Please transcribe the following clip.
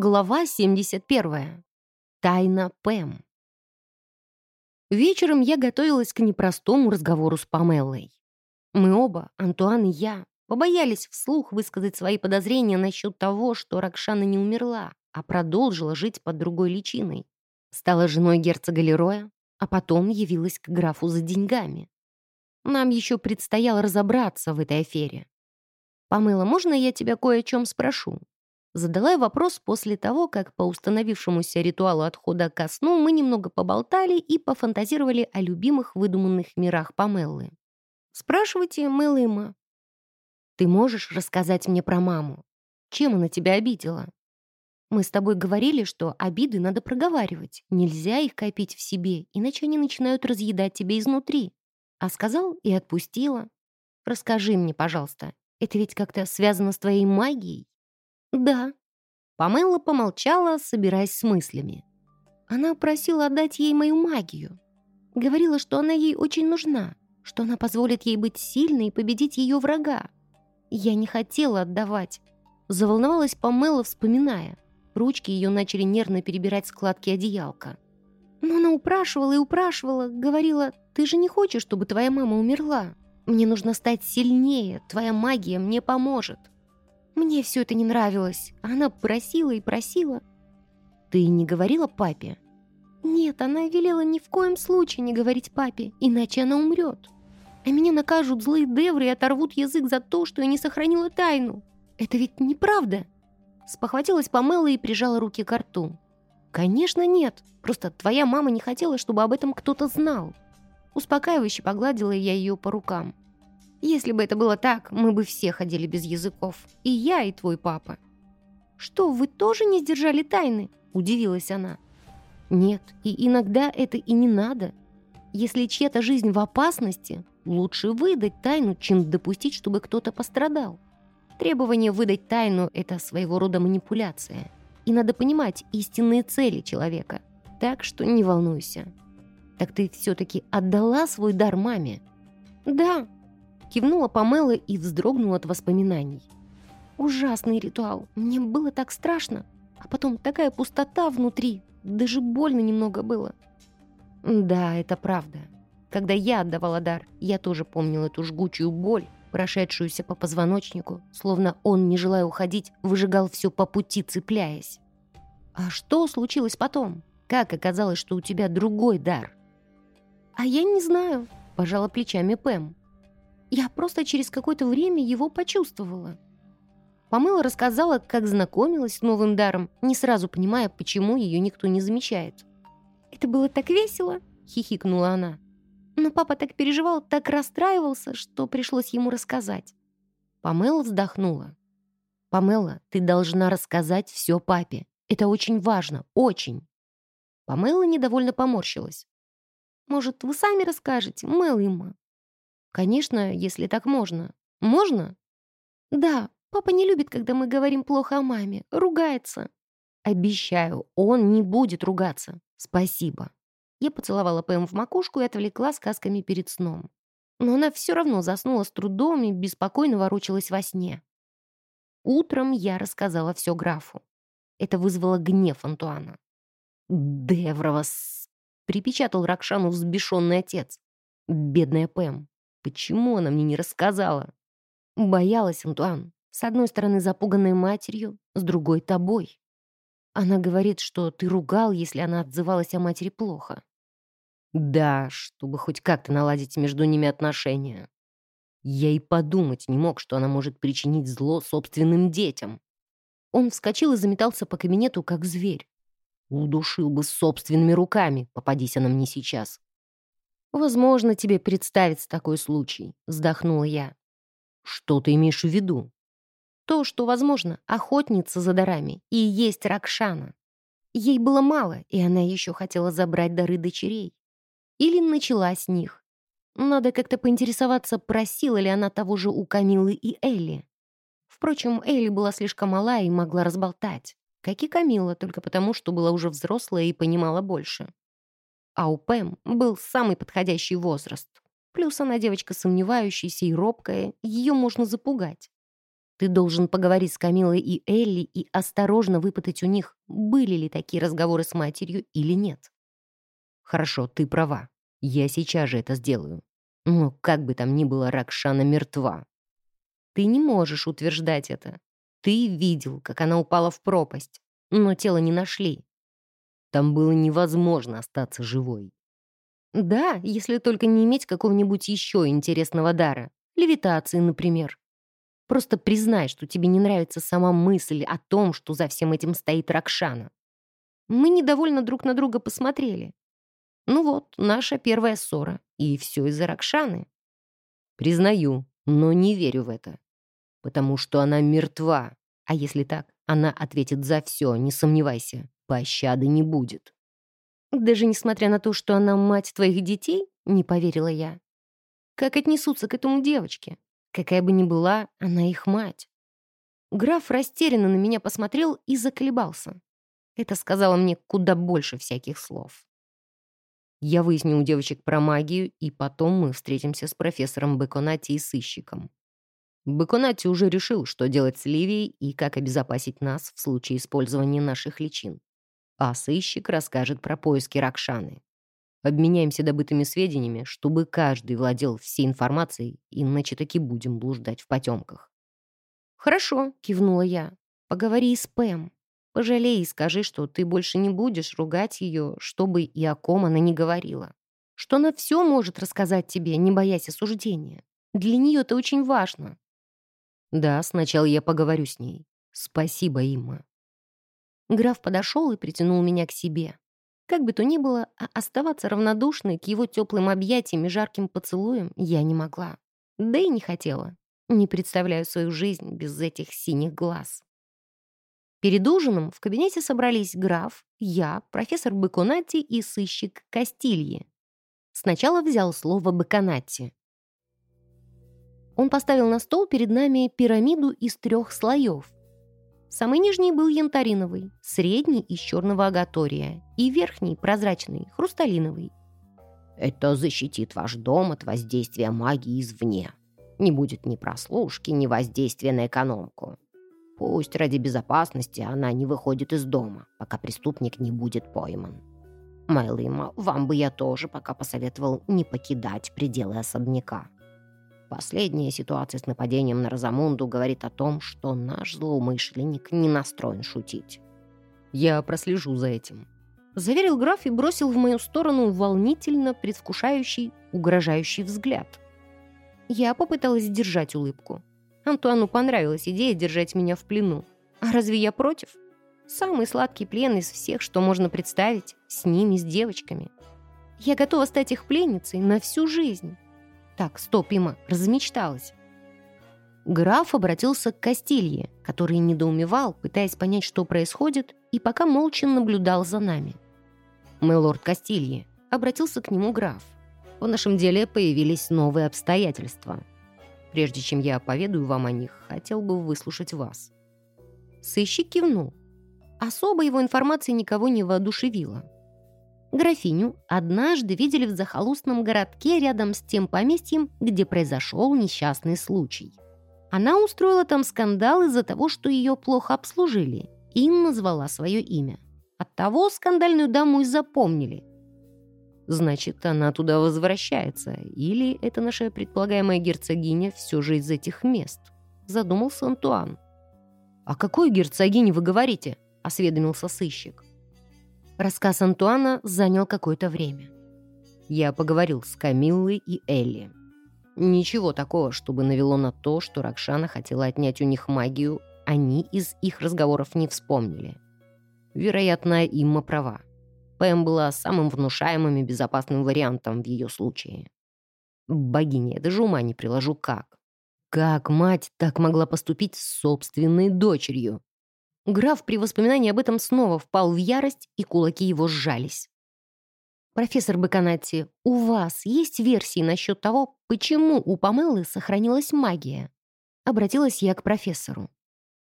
Глава 71. Тайна Пэм. Вечером я готовилась к непростому разговору с Памеллой. Мы оба, Антуан и я, побоялись вслух высказать свои подозрения насчет того, что Ракшана не умерла, а продолжила жить под другой личиной. Стала женой герцога Лероя, а потом явилась к графу за деньгами. Нам еще предстояло разобраться в этой афере. «Памела, можно я тебя кое о чем спрошу?» Задала я вопрос после того, как по установившемуся ритуалу отхода ко сну мы немного поболтали и пофантазировали о любимых выдуманных мирах Памеллы. «Спрашивайте, Мэлыма». «Ты можешь рассказать мне про маму? Чем она тебя обидела?» «Мы с тобой говорили, что обиды надо проговаривать. Нельзя их копить в себе, иначе они начинают разъедать тебя изнутри. А сказал и отпустила. Расскажи мне, пожалуйста, это ведь как-то связано с твоей магией?» «Да». Памела помолчала, собираясь с мыслями. Она просила отдать ей мою магию. Говорила, что она ей очень нужна, что она позволит ей быть сильной и победить ее врага. Я не хотела отдавать. Заволновалась Памела, вспоминая. Ручки ее начали нервно перебирать складки одеялка. Но она упрашивала и упрашивала, говорила, «Ты же не хочешь, чтобы твоя мама умерла? Мне нужно стать сильнее, твоя магия мне поможет». Мне все это не нравилось. Она просила и просила. Ты не говорила папе? Нет, она велела ни в коем случае не говорить папе, иначе она умрет. А меня накажут злые девры и оторвут язык за то, что я не сохранила тайну. Это ведь неправда. Спохватилась Памела и прижала руки к рту. «Конечно нет. Просто твоя мама не хотела, чтобы об этом кто-то знал». Успокаивающе погладила я ее по рукам. Если бы это было так, мы бы все ходили без языков. И я, и твой папа. «Что, вы тоже не сдержали тайны?» – удивилась она. «Нет, и иногда это и не надо. Если чья-то жизнь в опасности, лучше выдать тайну, чем допустить, чтобы кто-то пострадал. Требование выдать тайну – это своего рода манипуляция. И надо понимать истинные цели человека. Так что не волнуйся. Так ты все-таки отдала свой дар маме?» «Да», Кивнула Памела и вздрогнула от воспоминаний. Ужасный ритуал. Мне было так страшно. А потом такая пустота внутри. Даже больно немного было. Да, это правда. Когда я отдавала дар, я тоже помнил эту жгучую боль, прошедшуюся по позвоночнику, словно он, не желая уходить, выжигал все по пути, цепляясь. А что случилось потом? Как оказалось, что у тебя другой дар? А я не знаю, пожала плечами Пэм. Я просто через какое-то время его почувствовала. Помыла рассказала, как знакомилась с новым даром, не сразу понимая, почему ее никто не замечает. «Это было так весело!» — хихикнула она. Но папа так переживал, так расстраивался, что пришлось ему рассказать. Памела вздохнула. «Памела, ты должна рассказать все папе. Это очень важно, очень!» Памела недовольно поморщилась. «Может, вы сами расскажете, Мэлэма?» Конечно, если так можно. Можно? Да, папа не любит, когда мы говорим плохо о маме. Ругается. Обещаю, он не будет ругаться. Спасибо. Я поцеловала Пэм в макушку и отвлекла сказками перед сном. Но она все равно заснула с трудом и беспокойно ворочалась во сне. Утром я рассказала все графу. Это вызвало гнев Антуана. «Девровас!» — припечатал Ракшану взбешенный отец. «Бедная Пэм. Почему она мне не рассказала? Боялась, Антуан. С одной стороны, запуганной матерью, с другой — тобой. Она говорит, что ты ругал, если она отзывалась о матери плохо. Да, чтобы хоть как-то наладить между ними отношения. Я и подумать не мог, что она может причинить зло собственным детям. Он вскочил и заметался по кабинету, как зверь. Удушил бы собственными руками, попадись она мне сейчас. «Возможно, тебе представится такой случай», — вздохнула я. «Что ты имеешь в виду?» «То, что, возможно, охотница за дарами и есть Ракшана. Ей было мало, и она еще хотела забрать дары дочерей. Или начала с них. Надо как-то поинтересоваться, просила ли она того же у Камилы и Элли. Впрочем, Элли была слишком мала и могла разболтать. Как и Камила, только потому, что была уже взрослая и понимала больше а у Пэм был самый подходящий возраст. Плюс она девочка сомневающаяся и робкая, ее можно запугать. Ты должен поговорить с Камилой и Элли и осторожно выпытать у них, были ли такие разговоры с матерью или нет. Хорошо, ты права. Я сейчас же это сделаю. Но как бы там ни было, Ракшана мертва. Ты не можешь утверждать это. Ты видел, как она упала в пропасть, но тело не нашли. Там было невозможно остаться живой. Да, если только не иметь какого-нибудь еще интересного дара. Левитации, например. Просто признай, что тебе не нравится сама мысль о том, что за всем этим стоит Ракшана. Мы недовольно друг на друга посмотрели. Ну вот, наша первая ссора. И все из-за Ракшаны. Признаю, но не верю в это. Потому что она мертва. А если так, она ответит за все, не сомневайся. Пощады не будет. Даже несмотря на то, что она мать твоих детей, не поверила я. Как отнесутся к этому девочке? Какая бы ни была, она их мать. Граф растерянно на меня посмотрел и заколебался. Это сказала мне куда больше всяких слов. Я выясню у девочек про магию, и потом мы встретимся с профессором Беконати и сыщиком. Беконати уже решил, что делать с Ливией и как обезопасить нас в случае использования наших личин. А сыщик расскажет про поиски Ракшаны. Обменяемся добытыми сведениями, чтобы каждый владел всей информацией, иначе таки будем блуждать в потемках. «Хорошо», — кивнула я. «Поговори с Пэм. Пожалей и скажи, что ты больше не будешь ругать ее, чтобы и о ком она не говорила. Что она все может рассказать тебе, не боясь осуждения. Для нее это очень важно. Да, сначала я поговорю с ней. Спасибо, Имма. Граф подошел и притянул меня к себе. Как бы то ни было, а оставаться равнодушной к его теплым объятиям и жарким поцелуям я не могла. Да и не хотела. Не представляю свою жизнь без этих синих глаз. Перед ужином в кабинете собрались граф, я, профессор Баконатти и сыщик Кастильи. Сначала взял слово Баконатти. Он поставил на стол перед нами пирамиду из трех слоев. Самый нижний был янтариновый, средний из черного агатория и верхний прозрачный, хрусталиновый. Это защитит ваш дом от воздействия магии извне. Не будет ни прослушки, ни воздействия на экономку. Пусть ради безопасности она не выходит из дома, пока преступник не будет пойман. Майлыма, вам бы я тоже пока посоветовал не покидать пределы особняка. Последняя ситуация с нападением на Розамунду говорит о том, что наш злоумышленник не настроен шутить. «Я прослежу за этим», — заверил граф и бросил в мою сторону волнительно предвкушающий, угрожающий взгляд. Я попыталась сдержать улыбку. Антуану понравилась идея держать меня в плену. А разве я против? Самый сладкий плен из всех, что можно представить, с ними, с девочками. Я готова стать их пленницей на всю жизнь. Так, стоп, Има, размечталась. Граф обратился к Кастилье, который недоумевал, пытаясь понять, что происходит, и пока молча наблюдал за нами. «Мы лорд Кастилье», — обратился к нему граф. «В нашем деле появились новые обстоятельства. Прежде чем я поведаю вам о них, хотел бы выслушать вас». Сыщик кивнул. Особо его информация никого не воодушевила. Графиню однажды видели в захолустном городке рядом с тем поместьем, где произошел несчастный случай. Она устроила там скандал из-за того, что ее плохо обслужили, и назвала свое имя. Оттого скандальную даму и запомнили. Значит, она туда возвращается. Или это наша предполагаемая герцогиня все же из этих мест? Задумался Антуан. «О какой герцогине вы говорите?» — осведомился сыщик. Рассказ Антуана занял какое-то время. Я поговорил с Камиллой и Элли. Ничего такого, чтобы навело на то, что Ракшана хотела отнять у них магию, они из их разговоров не вспомнили. Вероятно, Имма права. Пэм была самым внушаемым и безопасным вариантом в ее случае. Богиня, я даже ума не приложу как. Как мать так могла поступить с собственной дочерью? Граф при воспоминании об этом снова впал в ярость, и кулаки его сжались. «Профессор Баканатти, у вас есть версии насчет того, почему у Памелы сохранилась магия?» Обратилась я к профессору.